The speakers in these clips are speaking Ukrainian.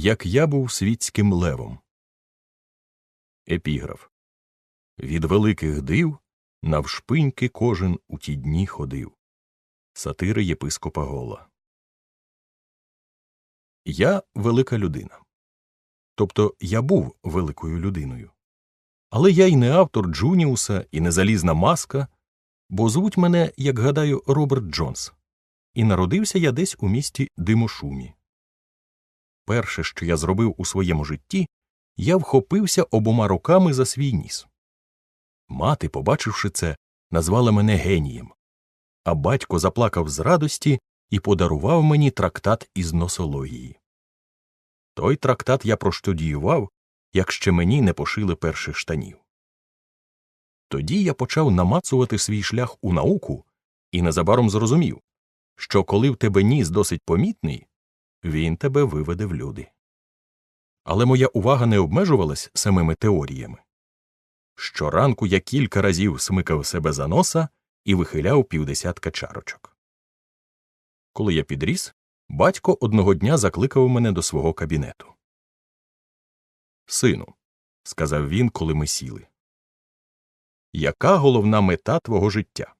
Як я був світським левом. Епіграф Від великих див навшпиньки кожен у ті дні ходив. Сатири єпископа Гола. Я велика людина. Тобто я був великою людиною. Але я й не автор Джуніуса, і не залізна маска, бо звуть мене, як гадаю, Роберт Джонс, і народився я десь у місті Димошумі. Перше, що я зробив у своєму житті, я вхопився обома руками за свій ніс. Мати, побачивши це, назвала мене генієм, а батько заплакав з радості і подарував мені трактат із носології. Той трактат я проштудіював, як ще мені не пошили перших штанів. Тоді я почав намацувати свій шлях у науку і незабаром зрозумів, що коли в тебе ніс досить помітний, він тебе виведе в люди. Але моя увага не обмежувалась самими теоріями. Щоранку я кілька разів смикав себе за носа і вихиляв півдесятка чарочок. Коли я підріс, батько одного дня закликав мене до свого кабінету. Сину, сказав він, коли ми сіли. Яка головна мета твого життя?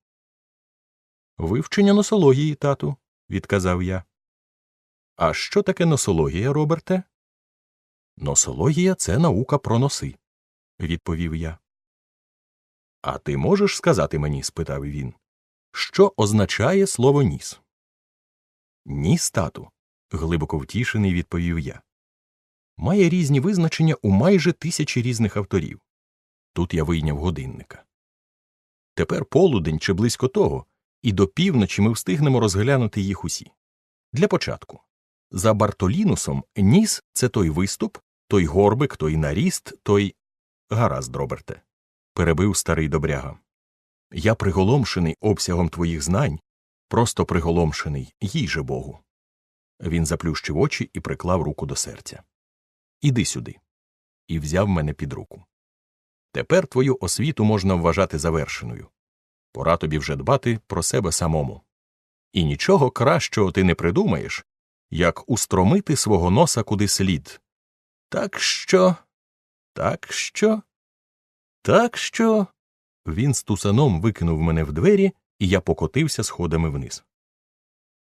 Вивчення носології, тату, відказав я. А що таке носологія, Роберте? Носологія це наука про носи, відповів я. А ти можеш сказати мені? спитав він, що означає слово ніс? Ніс, тату, глибоко втішений, відповів я. Має різні визначення у майже тисячі різних авторів. Тут я вийняв годинника. Тепер полудень чи близько того, і до півночі ми встигнемо розглянути їх усі. Для початку. За Бартолінусом ніс це той виступ, той горбик, той наріст, той. Гаразд, Роберте, перебив старий добряга. Я приголомшений обсягом твоїх знань, просто приголомшений, їй же Богу. Він заплющив очі і приклав руку до серця. Іди сюди. І взяв мене під руку. Тепер твою освіту можна вважати завершеною. Пора тобі вже дбати про себе самому. І нічого кращого ти не придумаєш, як устромити свого носа куди слід. Так що. Так що. Так що. Він з тусаном викинув мене в двері, і я покотився сходами вниз.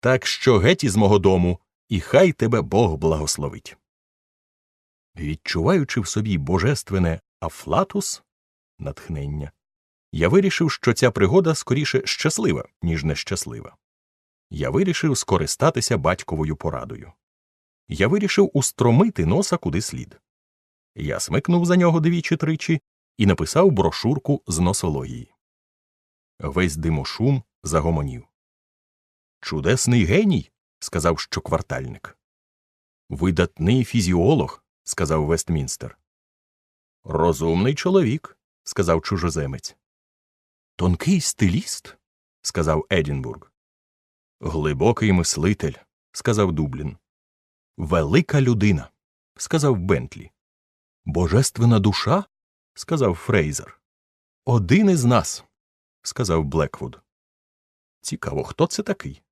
Так що геть із мого дому, і хай тебе Бог благословить. Відчуваючи в собі божественне афлатус натхнення, я вирішив, що ця пригода скоріше щаслива, ніж нещаслива. Я вирішив скористатися батьковою порадою. Я вирішив устромити носа куди слід. Я смикнув за нього двічі тричі і написав брошурку з носології. Весь димошум загомонів. Чудесний геній, сказав щоквартальник. Видатний фізіолог, сказав Вестмінстер. Розумний чоловік, сказав чужоземець. Тонкий стиліст, сказав Едінбург. Глибокий мислитель, сказав Дублін. Велика людина, сказав Бентлі. Божественна душа, сказав Фрейзер. Один із нас, сказав Блеквуд. Цікаво, хто це такий?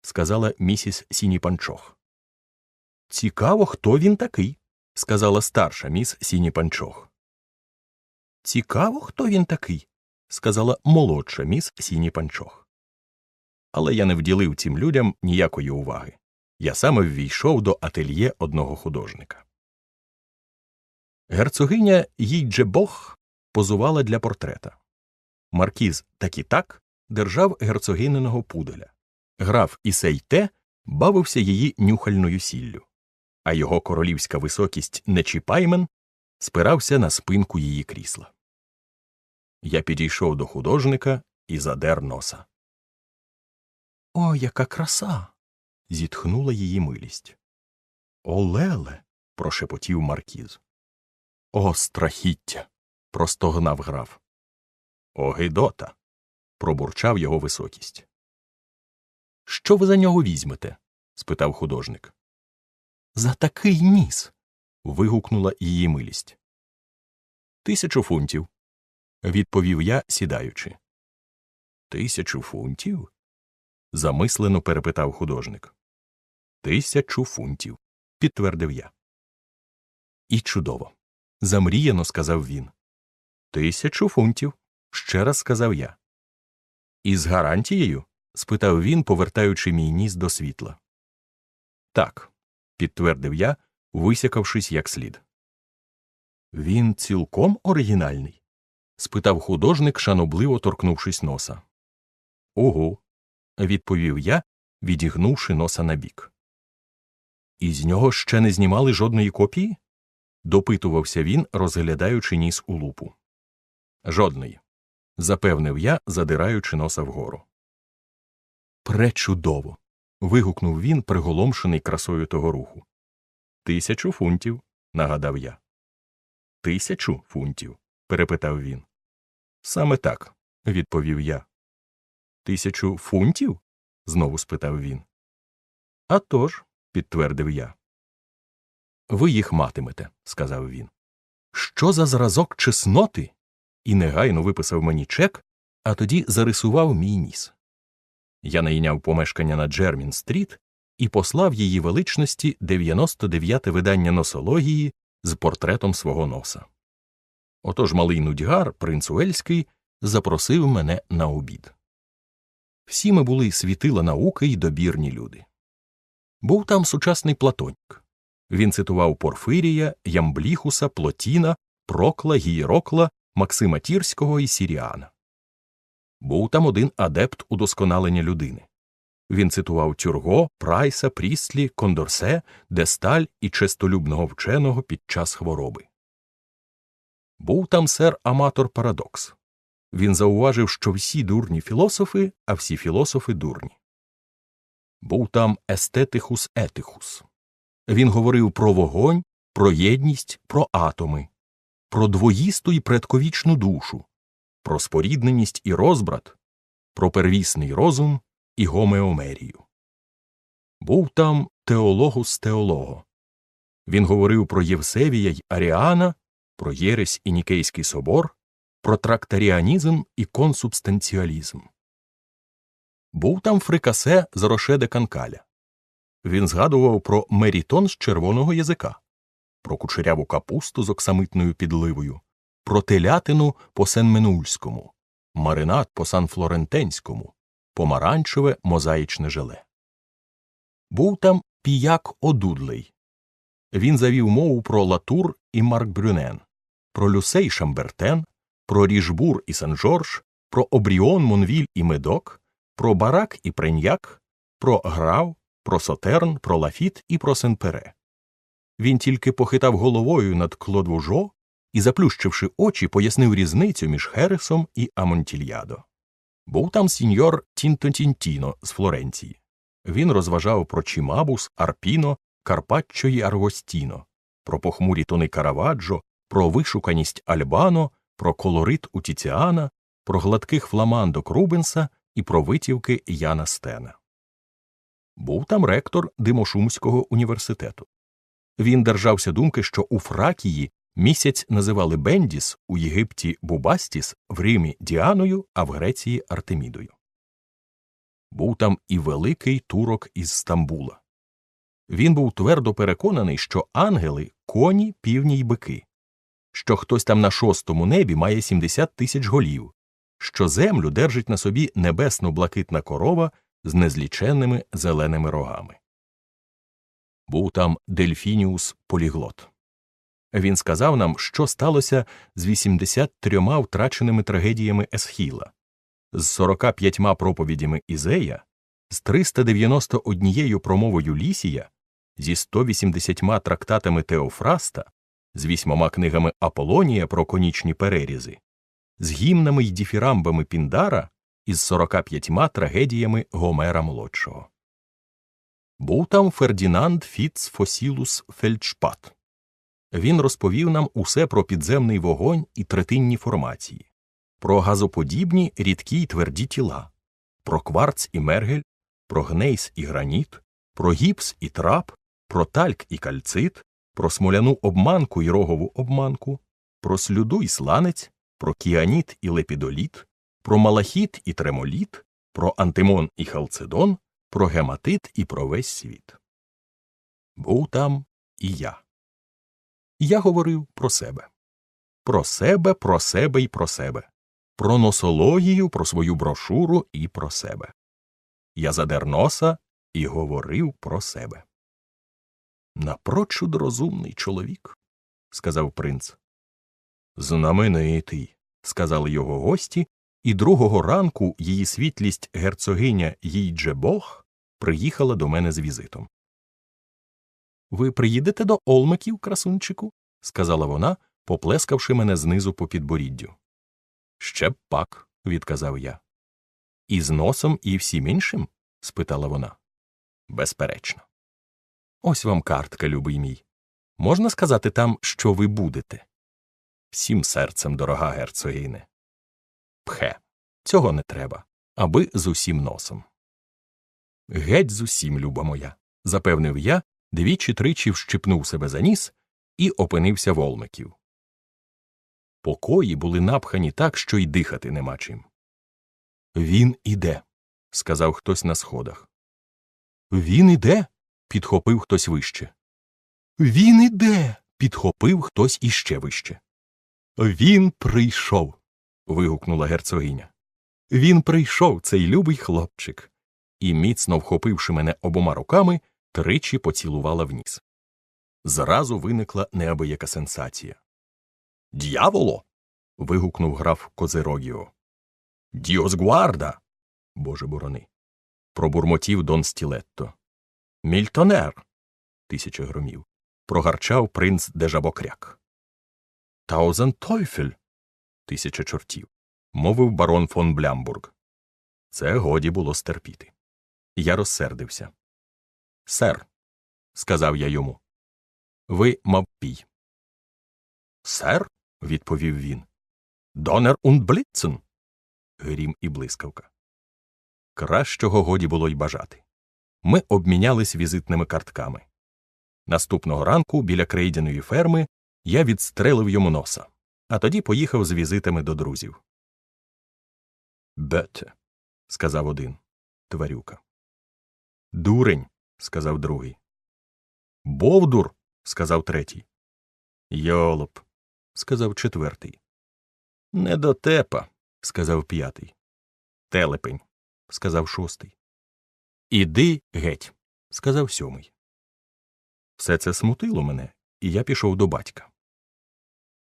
сказала місіс Сініпанчох. Цікаво, хто він такий, сказала старша міс Сініпанчох. Цікаво, хто він такий, сказала молодша міс Сініпанчох. Але я не вділив цим людям ніякої уваги. Я саме ввійшов до ательє одного художника. Герцогиня Їйджебох позувала для портрета. Маркіз так і так держав герцогининого пуделя. Граф Ісейте бавився її нюхальною сіллю, а його королівська високість Нечіпаймен спирався на спинку її крісла. Я підійшов до художника і задер носа. О, яка краса. зітхнула її милість. О, Леле. прошепотів Маркіз. О, страхіття. простогнав граф. О, Гидота. пробурчав його високість. Що ви за нього візьмете? спитав художник. За такий ніс. вигукнула її милість. Тисячу фунтів, відповів я, сідаючи. Тисячу фунтів? Замислено перепитав художник. Тисячу фунтів, підтвердив я. І чудово. Замріяно сказав він. Тисячу фунтів, ще раз сказав я. Із гарантією? спитав він, повертаючи мій ніс до світла. Так, підтвердив я, висякавшись як слід. Він цілком оригінальний? спитав художник, шанобливо торкнувшись носа. Ого, відповів я, відігнувши носа набік. Із нього ще не знімали жодної копії? допитувався він, розглядаючи ніс у лупу. Жодної, запевнив я, задираючи носа вгору. Пречудово. вигукнув він, приголомшений красою того руху. Тисячу фунтів, нагадав я. Тисячу фунтів? перепитав він. Саме так, відповів я. Тисячу фунтів? знову спитав він. «А тож», – підтвердив я. Ви їх матимете, сказав він. Що за зразок чесноти? І негайно виписав мені чек, а тоді зарисував мій ніс. Я найняв помешкання на Джермін стріт і послав її величності 99-те видання носології з портретом свого носа. Отож малий нудьгар, принц Уельський, запросив мене на обід. Всі ми були світила науки й добірні люди. Був там сучасний Платонік. Він цитував Порфирія, Ямбліхуса, Плотіна, Прокла, Гієрокла, Максима Тірського і Сіріана. Був там один адепт удосконалення людини. Він цитував Тюрго, Прайса, Пріслі, Кондорсе, Десталь і честолюбного вченого під час хвороби. Був там сер Аматор Парадокс. Він зауважив, що всі дурні філософи, а всі філософи дурні. Був там естетихус етихус. Він говорив про вогонь, про єдність, про атоми, про двоїсту і предковічну душу, про спорідненість і розбрат, про первісний розум і гомеомерію. Був там теологус теолого. Він говорив про Євсевія й Аріана, про Єресь і Нікейський собор, про трактаріанізм і консубстанціалізм. Був там фрикасе з Роше де Канкаля. Він згадував про мерітон з червоного язика, про кучеряву капусту з оксамитною підливою, про телятину по сенменульському, маринад по санфлорентенському, помаранчеве мозаїчне желе. Був там піяк одудлей. Він завів мову про Латур і Марк Брюнен, про Люсей Шамбертен, про Ріжбур і Сен-Жорж, про Обріон, Монвіль і Медок, про Барак і Преньяк, про Грав, про Сотерн, про Лафіт і про Сен-Пере. Він тільки похитав головою над Кло-де-Вужо і, заплющивши очі, пояснив різницю між Хересом і Амонтільядо. Був там сіньор Тінтонтінтіно з Флоренції. Він розважав про Чімабуе, Арпіно, Карпаччо й Аргостіно, про похмурі тони Караваджо, про вишуканість Альбано, про колорит у Тіціана, про гладких фламандок Рубенса і про витівки Яна Стена. Був там ректор Димошумського університету. Він держався думки, що у Фракії місяць називали Бендіс, у Єгипті Бубастіс, в Римі Діаною, а в Греції Артемідою. Був там і великий турок із Стамбула. Він був твердо переконаний, що ангели коні, півні й бики, що хтось там на шостому небі має 70 тисяч голів, що землю держить на собі небесно блакитна корова з незліченними зеленими рогами. Був там Дельфініус Поліглот. Він сказав нам, що сталося з 83 втраченими трагедіями Есхіла, з 45 проповідями Ізея, з 391 промовою Лісія, зі 180 трактатами Теофраста, з вісьмома книгами Аполонія про конічні перерізи, з гімнами й діфірамбами Піндара із 45 трагедіями Гомера Молодшого. Був там Фердінанд Фіц Фосілус Фельдшпат. Він розповів нам усе про підземний вогонь і третинні формації, про газоподібні рідкі й тверді тіла, про кварц і мергель, про гнейс і граніт, про гіпс і трап, про тальк і кальцит, про смоляну обманку і рогову обманку, про слюду і сланець, про кіаніт і лепідоліт, про малахіт і тремоліт, про антимон і халцедон, про гематит і про весь світ. Був там і я. Я говорив про себе. Про себе, про себе і про себе. Про носологію, про свою брошуру і про себе. Я задер носа і говорив про себе. Напрочуд розумний чоловік, сказав принц. Знаменитий, сказали його гості, і другого ранку її світлість герцогиня Їйджебог приїхала до мене з візитом. Ви приїдете до Олмеків, красунчику? сказала вона, поплескавши мене знизу по підборіддю. Ще б пак, відказав я. І з носом, і всім іншим? спитала вона. Безперечно. Ось вам картка, любий мій. Можна сказати там, що ви будете? Всім серцем, дорога герцогине. Пхе, цього не треба, аби з усім носом. Геть з усім, люба моя, запевнив я, двічі тричі вщипнув себе за ніс і опинився в Олмеків. Покої були напхані так, що й дихати нема чим. Він іде, сказав хтось на сходах. Він іде. Підхопив хтось вище. Він іде. підхопив хтось іще вище. Він прийшов. вигукнула герцогиня. Він прийшов, цей любий хлопчик, і, міцно вхопивши мене обома руками, тричі поцілувала в ніс. Зразу виникла неабияка сенсація. Д'яволо. вигукнув граф Козерогіо. Діосгуарда. Боже борони. Пробурмотів Дон Стілетто. Мільтонер. Тисяча громів. Прогарчав принц Дежабокряк. Таузен Тойфель. Тисяча чортів. Мовив барон фон Блямбург. Це годі було стерпіти. Я розсердився. Сер, сказав я йому. Ви мавпій. Сер, відповів він. Донер und Бліцен. Грім і блискавка. Кращого годі було й бажати. Ми обмінялись візитними картками. Наступного ранку біля крейдяної ферми я відстрелив йому носа, а тоді поїхав з візитами до друзів. Бете, сказав один тварюка. Дурень, сказав другий. Бовдур, сказав третій. Йолоп, сказав четвертий. Недотепа, сказав п'ятий. Телепень, сказав шостий. Іди геть, сказав сьомий. Все це смутило мене, і я пішов до батька.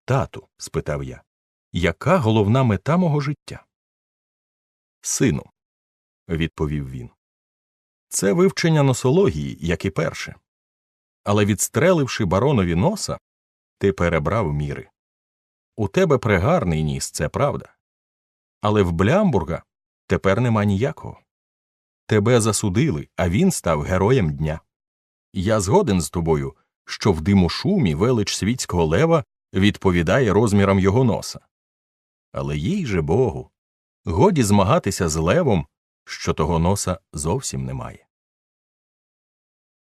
Тату, спитав я, яка головна мета мого життя? Сину, відповів він. Це вивчення носології, як і перше. Але відстреливши баронові носа, ти перебрав міри. У тебе пригарний ніс, це правда. Але в Блямбурга тепер нема ніякого. Тебе засудили, а він став героєм дня. Я згоден з тобою, що в димошумі велич світського лева відповідає розмірам його носа. Але їй же Богу, годі змагатися з левом, що того носа зовсім немає.